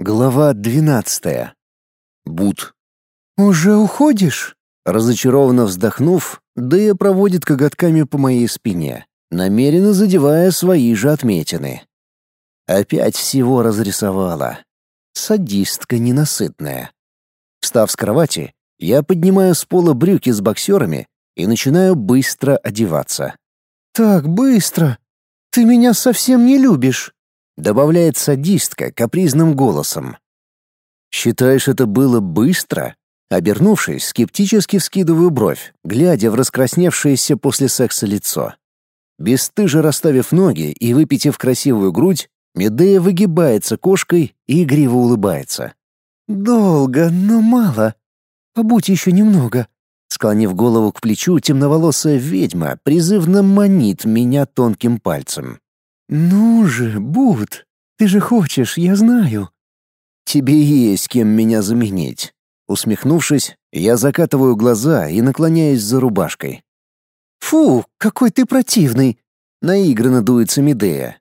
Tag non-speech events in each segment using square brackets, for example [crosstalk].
Глава двенадцатая. Бут. «Уже уходишь?» Разочарованно вздохнув, Дэя проводит коготками по моей спине, намеренно задевая свои же отметины. Опять всего разрисовала. Садистка ненасытная. Встав с кровати, я поднимаю с пола брюки с боксерами и начинаю быстро одеваться. «Так быстро! Ты меня совсем не любишь!» Добавляет садистка капризным голосом. «Считаешь, это было быстро?» Обернувшись, скептически вскидываю бровь, глядя в раскрасневшееся после секса лицо. Бесстыже расставив ноги и выпитив красивую грудь, Медея выгибается кошкой и игриво улыбается. «Долго, но мало. Побудь еще немного». Склонив голову к плечу, темноволосая ведьма призывно манит меня тонким пальцем. «Ну же, Буд, ты же хочешь, я знаю». «Тебе есть кем меня заменить». Усмехнувшись, я закатываю глаза и наклоняюсь за рубашкой. «Фу, какой ты противный!» — наигранно дуется Медея.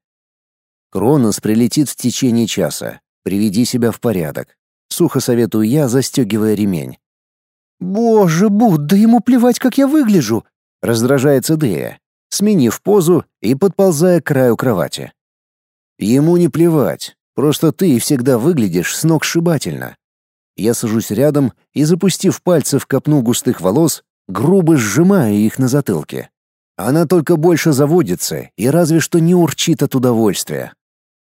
Кронос прилетит в течение часа. Приведи себя в порядок. Сухо советую я, застегивая ремень. «Боже, Буд, да ему плевать, как я выгляжу!» — раздражается Дея сменив позу и подползая к краю кровати. Ему не плевать, просто ты всегда выглядишь с ног сшибательно. Я сажусь рядом и, запустив пальцы в копну густых волос, грубо сжимаю их на затылке. Она только больше заводится и разве что не урчит от удовольствия.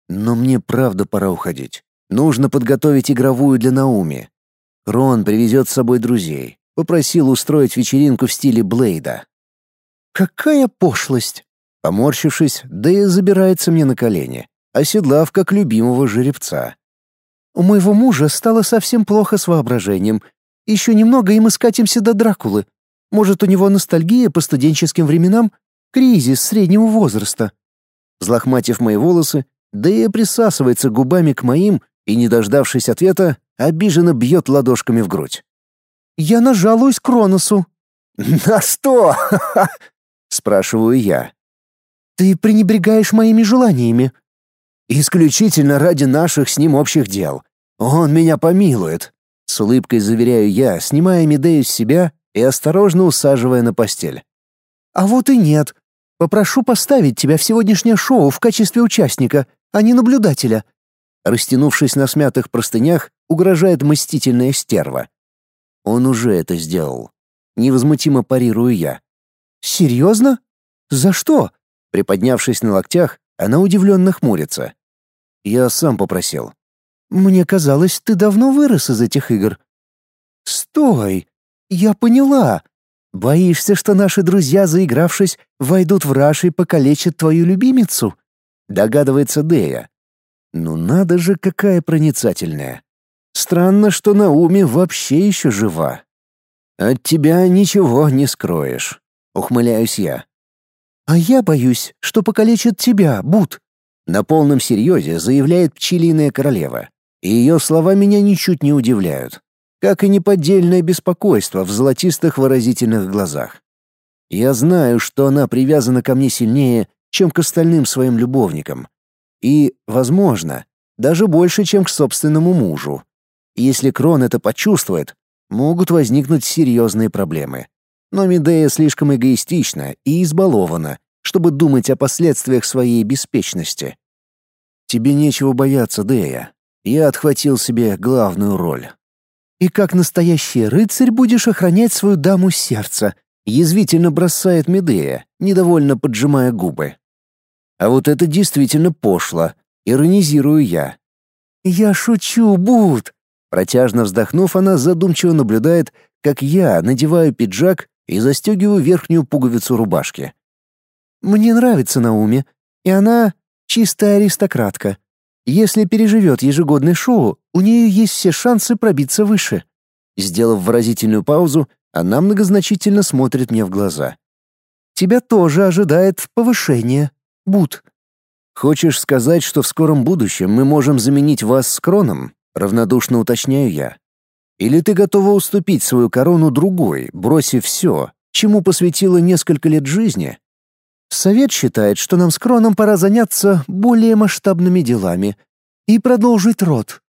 Но мне правда пора уходить. Нужно подготовить игровую для Науми. Рон привезет с собой друзей. Попросил устроить вечеринку в стиле Блейда. Какая пошлость! Поморщившись, Дэя забирается мне на колени, оседлав как любимого жеребца. У моего мужа стало совсем плохо с воображением. Еще немного, и мы скатимся до Дракулы. Может, у него ностальгия по студенческим временам? Кризис среднего возраста. Взлохматив мои волосы, Дэя присасывается губами к моим и, не дождавшись ответа, обиженно бьет ладошками в грудь. «Я нажалуюсь Кроносу». «На что?» [laughs] спрашиваю я. Ты пренебрегаешь моими желаниями. Исключительно ради наших с ним общих дел. Он меня помилует. С улыбкой заверяю я, снимая Медею с себя и осторожно усаживая на постель. А вот и нет. Попрошу поставить тебя в сегодняшнее шоу в качестве участника, а не наблюдателя. Растянувшись на смятых простынях, угрожает мстительная стерва. Он уже это сделал. Невозмутимо парирую я. «Серьезно? За что?» Приподнявшись на локтях, она удивленно хмурится. «Я сам попросил». «Мне казалось, ты давно вырос из этих игр». «Стой! Я поняла. Боишься, что наши друзья, заигравшись, войдут в раш и покалечат твою любимицу?» Догадывается Дея. «Ну надо же, какая проницательная. Странно, что Науми вообще еще жива. От тебя ничего не скроешь». Ухмыляюсь я. «А я боюсь, что покалечит тебя, Бут», — на полном серьезе заявляет пчелиная королева. И ее слова меня ничуть не удивляют, как и неподдельное беспокойство в золотистых выразительных глазах. Я знаю, что она привязана ко мне сильнее, чем к остальным своим любовникам. И, возможно, даже больше, чем к собственному мужу. Если Крон это почувствует, могут возникнуть серьезные проблемы. Но Медея слишком эгоистична и избалована, чтобы думать о последствиях своей беспечности. Тебе нечего бояться, Дея. Я отхватил себе главную роль. И как настоящий рыцарь будешь охранять свою даму сердца, язвительно бросает Медея, недовольно поджимая губы. А вот это действительно пошло, иронизирую я. Я шучу, Бут. Протяжно вздохнув, она задумчиво наблюдает, как я надеваю пиджак и застегиваю верхнюю пуговицу рубашки. «Мне нравится Науми, и она чистая аристократка. Если переживет ежегодное шоу, у нее есть все шансы пробиться выше». Сделав выразительную паузу, она многозначительно смотрит мне в глаза. «Тебя тоже ожидает повышение, Бут». «Хочешь сказать, что в скором будущем мы можем заменить вас с Кроном?» Равнодушно уточняю я. Или ты готова уступить свою корону другой, бросив все, чему посвятила несколько лет жизни? Совет считает, что нам с Кроном пора заняться более масштабными делами и продолжить род.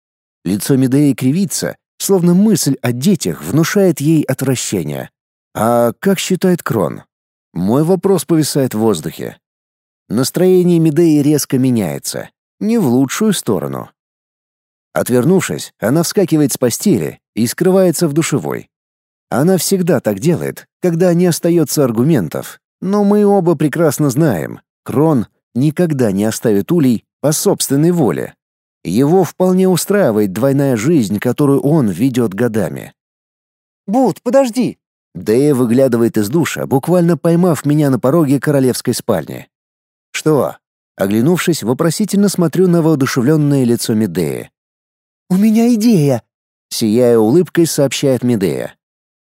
Лицо Медеи кривится, словно мысль о детях внушает ей отвращение. А как считает Крон? Мой вопрос повисает в воздухе. Настроение Медеи резко меняется, не в лучшую сторону. Отвернувшись, она вскакивает с постели и скрывается в душевой. Она всегда так делает, когда не остается аргументов, но мы оба прекрасно знаем, Крон никогда не оставит Улей по собственной воле. Его вполне устраивает двойная жизнь, которую он ведет годами. «Бут, подожди!» Дэя выглядывает из душа, буквально поймав меня на пороге королевской спальни. «Что?» Оглянувшись, вопросительно смотрю на воодушевленное лицо Медеи. «У меня идея!» Сияя улыбкой, сообщает Медея.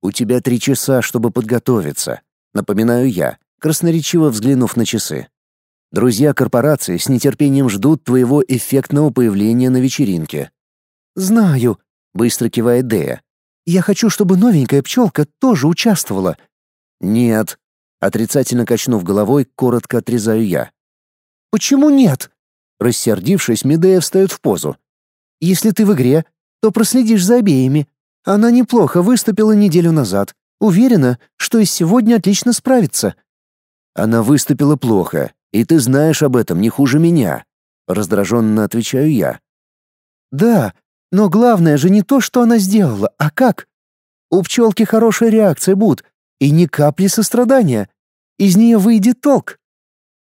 «У тебя три часа, чтобы подготовиться», — напоминаю я, красноречиво взглянув на часы. Друзья корпорации с нетерпением ждут твоего эффектного появления на вечеринке. Знаю, быстро кивает Дея. Я хочу, чтобы новенькая пчелка тоже участвовала. Нет, отрицательно качнув головой, коротко отрезаю я. Почему нет? Рассердившись, Медея встает в позу. Если ты в игре, то проследишь за обеими. Она неплохо выступила неделю назад. Уверена, что и сегодня отлично справится. Она выступила плохо, и ты знаешь об этом не хуже меня, раздраженно отвечаю я. Да, но главное же не то, что она сделала, а как. У пчелки хорошая реакция будет, и ни капли сострадания. Из нее выйдет толк.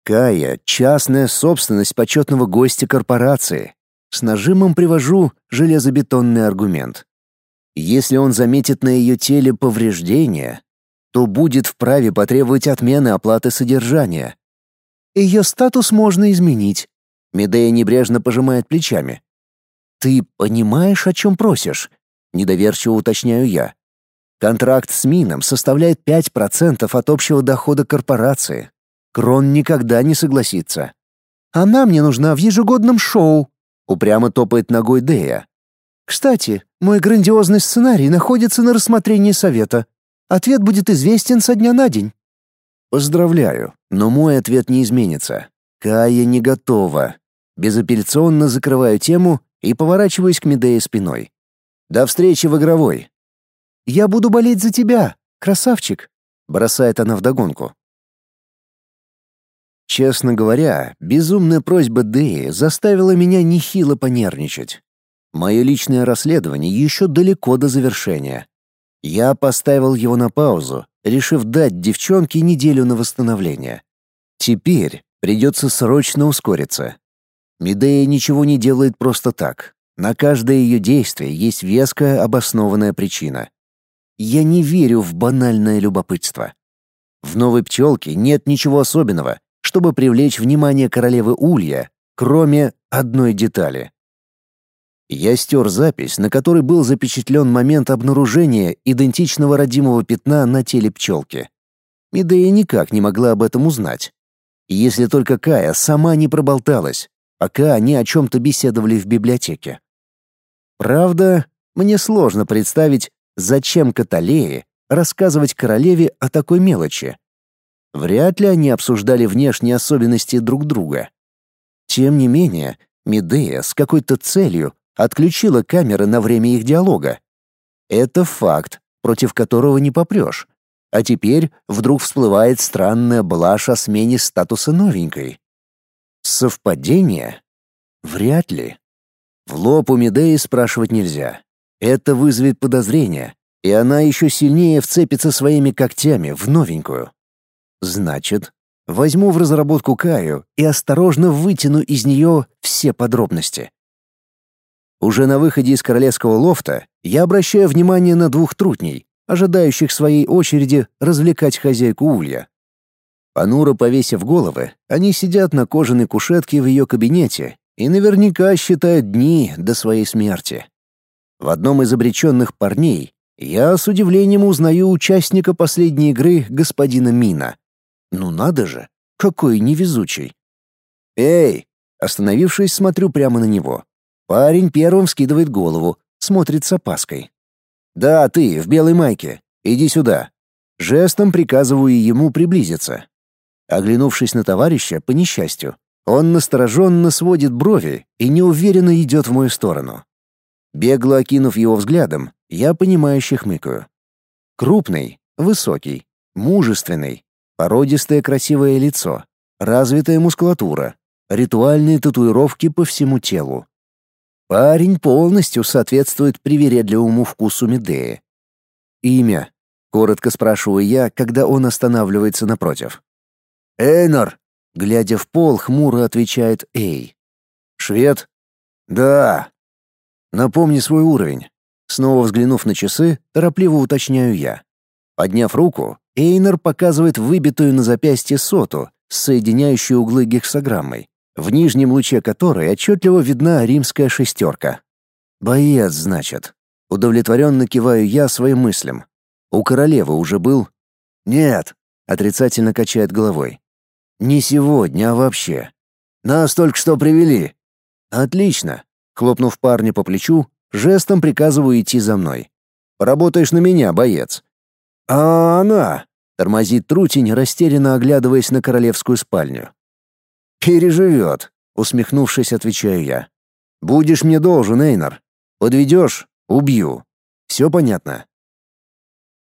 Кая — частная собственность почетного гостя корпорации. С нажимом привожу железобетонный аргумент. Если он заметит на ее теле повреждения, то будет вправе потребовать отмены оплаты содержания. Ее статус можно изменить. Медея небрежно пожимает плечами. Ты понимаешь, о чем просишь? Недоверчиво уточняю я. Контракт с Мином составляет 5% от общего дохода корпорации. Крон никогда не согласится. Она мне нужна в ежегодном шоу, упрямо топает ногой Дея. Кстати, мой грандиозный сценарий находится на рассмотрении совета. Ответ будет известен со дня на день. Поздравляю, но мой ответ не изменится. Кая не готова. Безапелляционно закрываю тему и поворачиваюсь к Медее спиной. До встречи в игровой. Я буду болеть за тебя, красавчик, бросает она вдогонку. Честно говоря, безумная просьба Дэи заставила меня нехило понервничать. Мое личное расследование еще далеко до завершения. Я поставил его на паузу, решив дать девчонке неделю на восстановление. Теперь придется срочно ускориться. Медея ничего не делает просто так. На каждое ее действие есть веская обоснованная причина. Я не верю в банальное любопытство. В новой пчелке нет ничего особенного, чтобы привлечь внимание королевы Улья, кроме одной детали. Я стер запись, на которой был запечатлен момент обнаружения идентичного родимого пятна на теле пчелки. Медея никак не могла об этом узнать. Если только Кая сама не проболталась, пока они о чем-то беседовали в библиотеке. Правда, мне сложно представить, зачем Каталее рассказывать королеве о такой мелочи. Вряд ли они обсуждали внешние особенности друг друга. Тем не менее, Медея с какой-то целью отключила камеры на время их диалога. Это факт, против которого не попрешь. А теперь вдруг всплывает странная блажь о смене статуса новенькой. Совпадение? Вряд ли. В лоб у Медеи спрашивать нельзя. Это вызовет подозрение, и она еще сильнее вцепится своими когтями в новенькую. Значит, возьму в разработку Каю и осторожно вытяну из нее все подробности. Уже на выходе из королевского лофта я обращаю внимание на двух трутней, ожидающих своей очереди развлекать хозяйку улья. Понуро повесив головы, они сидят на кожаной кушетке в ее кабинете и наверняка считают дни до своей смерти. В одном из обреченных парней я с удивлением узнаю участника последней игры господина Мина. Ну надо же, какой невезучий. «Эй!» Остановившись, смотрю прямо на него. Парень первым скидывает голову, смотрит с опаской. «Да, ты, в белой майке. Иди сюда». Жестом приказываю ему приблизиться. Оглянувшись на товарища, по несчастью, он настороженно сводит брови и неуверенно идет в мою сторону. Бегло окинув его взглядом, я понимающе хмыкаю. Крупный, высокий, мужественный, породистое красивое лицо, развитая мускулатура, ритуальные татуировки по всему телу. Парень полностью соответствует привередливому вкусу Медеи. Имя. Коротко спрашиваю я, когда он останавливается напротив. «Эйнор!» — глядя в пол, хмуро отвечает Эй. «Швед?» «Да». «Напомни свой уровень». Снова взглянув на часы, торопливо уточняю я. Подняв руку, Эйнер показывает выбитую на запястье соту, соединяющую углы гексограммой, в нижнем луче которой отчетливо видна римская шестерка. «Боец, значит». Удовлетворенно киваю я своим мыслям. «У королевы уже был?» «Нет», — отрицательно качает головой. «Не сегодня, а вообще. Нас только что привели». «Отлично». Хлопнув парня по плечу, жестом приказываю идти за мной. «Поработаешь на меня, боец». «А она?» — тормозит Трутень, растерянно оглядываясь на королевскую спальню. «Переживет», — усмехнувшись, отвечаю я. «Будешь мне должен, Эйнар. Подведешь — убью. Все понятно?»